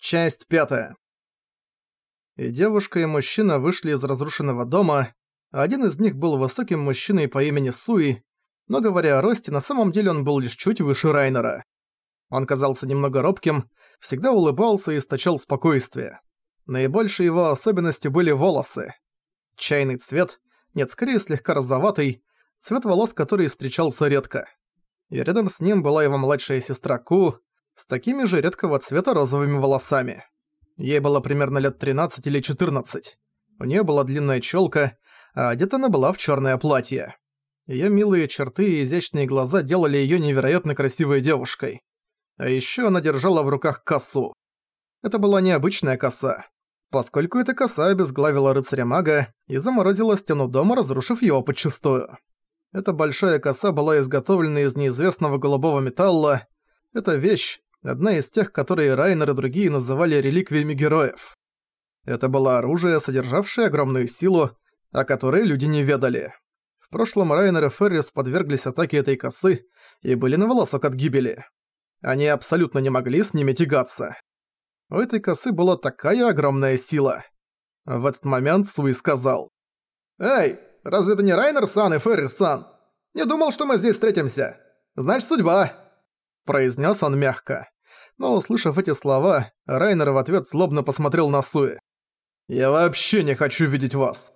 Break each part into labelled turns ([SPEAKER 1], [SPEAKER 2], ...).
[SPEAKER 1] Часть пятая. И девушка, и мужчина вышли из разрушенного дома. Один из них был высоким мужчиной по имени Суи, но говоря о росте, на самом деле он был лишь чуть выше Райнера. Он казался немного робким, всегда улыбался и источал спокойствие. Наибольшей его особенностью были волосы. Чайный цвет, нет, скорее слегка розоватый, цвет волос, который встречался редко. И рядом с ним была его младшая сестра Ку, с такими же редкого цвета розовыми волосами. Ей было примерно лет 13 или 14. У нее была длинная челка, а одета она была в черное платье. Ее милые черты и изящные глаза делали ее невероятно красивой девушкой. А еще она держала в руках косу. Это была необычная коса, поскольку эта коса обезглавила рыцаря-мага и заморозила стену дома, разрушив его подчистую. Эта большая коса была изготовлена из неизвестного голубого металла. Эта вещь, одна из тех, которые Райнер и другие называли реликвиями героев. Это было оружие, содержавшее огромную силу, о которой люди не ведали. В прошлом Райнер и Феррис подверглись атаке этой косы и были на волосок от гибели. Они абсолютно не могли с ними тягаться. У этой косы была такая огромная сила. В этот момент Суи сказал. «Эй, разве это не Райнер-сан и Феррис-сан? Не думал, что мы здесь встретимся. Значит, судьба!» Произнес он мягко. Но, услышав эти слова, Райнер в ответ злобно посмотрел на Суи. «Я вообще не хочу видеть вас!»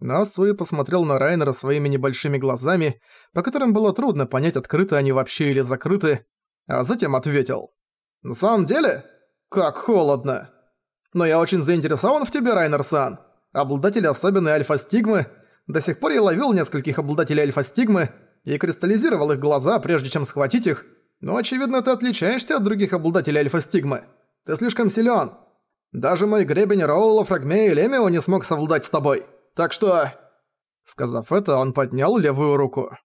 [SPEAKER 1] Но Суи посмотрел на Райнера своими небольшими глазами, по которым было трудно понять, открыты они вообще или закрыты, а затем ответил. «На самом деле? Как холодно! Но я очень заинтересован в тебе, Райнер-сан. Обладатель особенной альфа-стигмы. До сих пор я ловил нескольких обладателей альфа-стигмы и кристаллизировал их глаза, прежде чем схватить их, но очевидно ты отличаешься от других обладателей альфа-стигмы. Ты слишком силен. Даже мой гребень Роула, Фрагмея и Лемио не смог совладать с тобой. Так что...» Сказав это, он поднял левую руку.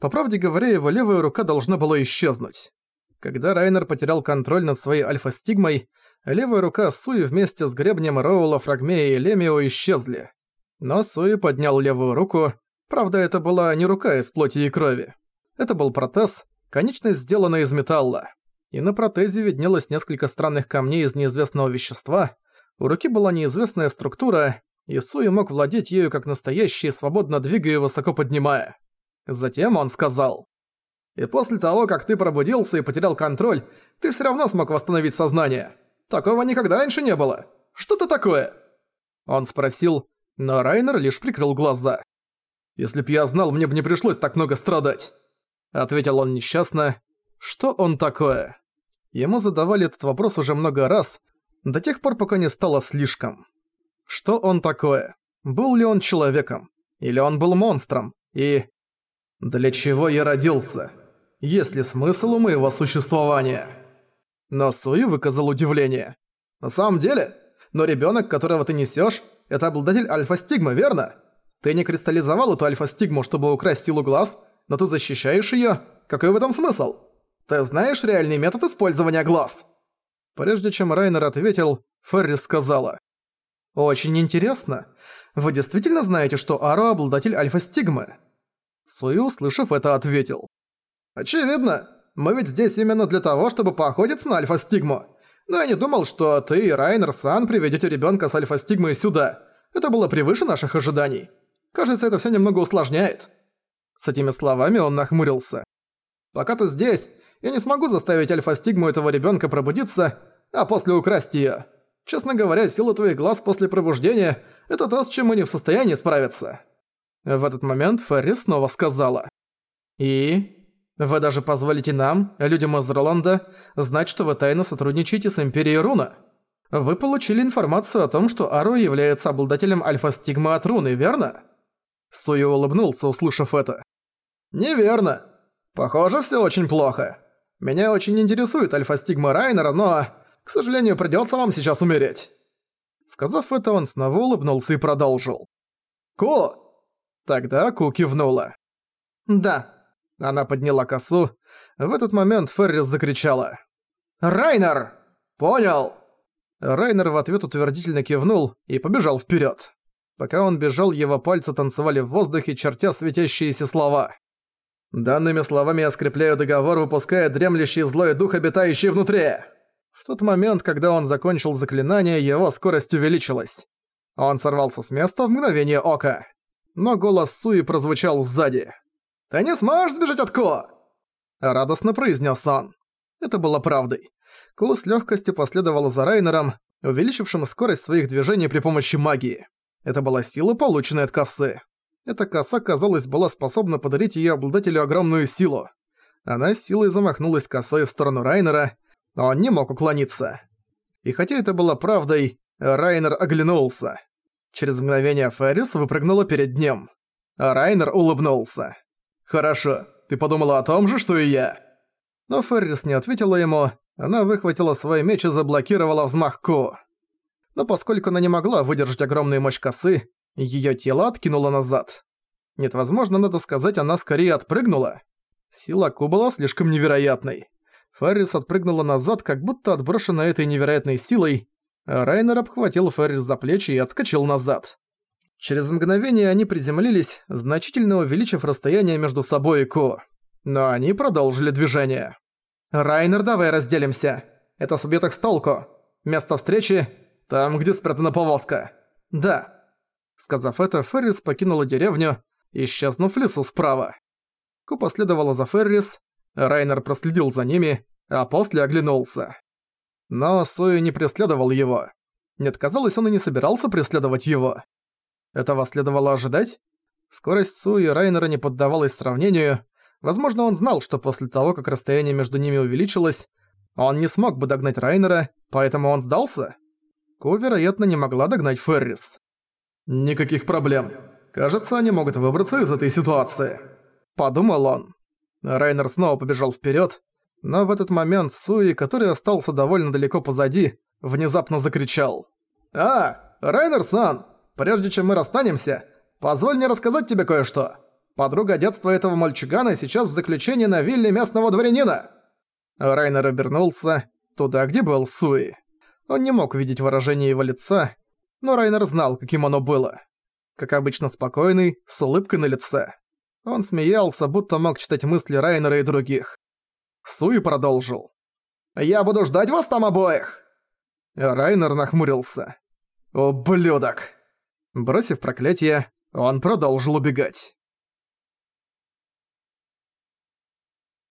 [SPEAKER 1] По правде говоря, его левая рука должна была исчезнуть. Когда Райнер потерял контроль над своей альфа-стигмой, левая рука Суи вместе с гребнем Роула, Фрагмея и Лемио исчезли. Но Суи поднял левую руку, правда это была не рука из плоти и крови. Это был протез, Конечность сделана из металла. И на протезе виднелось несколько странных камней из неизвестного вещества. У руки была неизвестная структура, и Суи мог владеть ею как настоящий, свободно двигая и высоко поднимая. Затем он сказал. «И после того, как ты пробудился и потерял контроль, ты всё равно смог восстановить сознание. Такого никогда раньше не было. Что это такое?» Он спросил, но Райнер лишь прикрыл глаза. «Если б я знал, мне бы не пришлось так много страдать». Ответил он несчастно. Что он такое? Ему задавали этот вопрос уже много раз, до тех пор, пока не стало слишком. Что он такое? Был ли он человеком? Или он был монстром? И... Для чего я родился? Есть ли смысл у моего существования? Но Суи выказал удивление. На самом деле? Но ребёнок, которого ты несёшь, это обладатель альфа-стигмы, верно? Ты не кристаллизовал эту альфа-стигму, чтобы украсть силу глаз, но ты защищаешь её? Какой в этом смысл? Ты знаешь реальный метод использования глаз?» Прежде чем Райнер ответил, Феррис сказала. «Очень интересно. Вы действительно знаете, что Аро обладатель альфа-стигмы?» Суи, услышав это, ответил. «Очевидно. Мы ведь здесь именно для того, чтобы поохотиться на альфа-стигму. Но я не думал, что ты и Райнер-сан приведете ребенка с альфа-стигмой сюда. Это было превыше наших ожиданий. Кажется, это все немного усложняет». С этими словами он нахмурился. «Пока ты здесь, я не смогу заставить альфа-стигму этого ребёнка пробудиться, а после украсть её. Честно говоря, сила твоих глаз после пробуждения – это то, с чем мы не в состоянии справиться». В этот момент Ферри снова сказала. «И? Вы даже позволите нам, людям из Роланда, знать, что вы тайно сотрудничаете с Империей Руна? Вы получили информацию о том, что Ару является обладателем альфа-стигмы от Руны, верно?» Суя улыбнулся, услышав это. «Неверно. Похоже, все очень плохо. Меня очень интересует альфа-стигма Райнера, но, к сожалению, придется вам сейчас умереть». Сказав это, он снова улыбнулся и продолжил. «Ку!» Тогда Ку кивнула. «Да». Она подняла косу. В этот момент Феррис закричала. «Райнер!» «Понял!» Райнер в ответ утвердительно кивнул и побежал вперед. Пока он бежал, его пальцы танцевали в воздухе, чертя светящиеся слова. Данными словами я скрепляю договор, выпуская дремлющий злой дух, обитающий внутри. В тот момент, когда он закончил заклинание, его скорость увеличилась. Он сорвался с места в мгновение ока. Но голос Суи прозвучал сзади. «Ты не сможешь сбежать от Ко!» Радостно произнес он. Это было правдой. Ку с легкостью последовала за Райнером, увеличившим скорость своих движений при помощи магии. Это была сила, полученная от косы. Эта коса, казалось, была способна подарить ее обладателю огромную силу. Она силой замахнулась косой в сторону Райнера, но он не мог уклониться. И хотя это было правдой, Райнер оглянулся. Через мгновение Феррис выпрыгнула перед ним. А Райнер улыбнулся. «Хорошо, ты подумала о том же, что и я?» Но Феррис не ответила ему, она выхватила свой меч и заблокировала взмах Ку. Но поскольку она не могла выдержать огромную мощь косы, её тело откинуло назад. Нет, возможно, надо сказать, она скорее отпрыгнула. Сила Ку была слишком невероятной. Феррис отпрыгнула назад, как будто отброшенная этой невероятной силой, а Райнер обхватил Феррис за плечи и отскочил назад. Через мгновение они приземлились, значительно увеличив расстояние между собой и Ку. Но они продолжили движение. «Райнер, давай разделимся. Это собьёт их с толку. Место встречи – там, где спрятана повозка. Да». Сказав это, Феррис покинула деревню, исчезнув в лесу справа. Ку последовала за Феррис, Райнер проследил за ними, а после оглянулся. Но Суи не преследовал его. Нет, казалось, он и не собирался преследовать его. Этого следовало ожидать? Скорость Суи Райнера не поддавалась сравнению, Возможно, он знал, что после того, как расстояние между ними увеличилось, он не смог бы догнать Райнера, поэтому он сдался? Ку, вероятно, не могла догнать Феррис. «Никаких проблем. Кажется, они могут выбраться из этой ситуации», — подумал он. Райнер снова побежал вперед, но в этот момент Суи, который остался довольно далеко позади, внезапно закричал. «А, Райнер-сан, прежде чем мы расстанемся, позволь мне рассказать тебе кое-что». Подруга детства этого мальчугана сейчас в заключении на вилле местного дворянина!» Райнер обернулся туда, где был Суи. Он не мог видеть выражение его лица, но Райнер знал, каким оно было. Как обычно спокойный, с улыбкой на лице. Он смеялся, будто мог читать мысли Райнера и других. Суи продолжил. «Я буду ждать вас там обоих!» Райнер нахмурился. «Ублюдок!» Бросив проклятие, он продолжил убегать.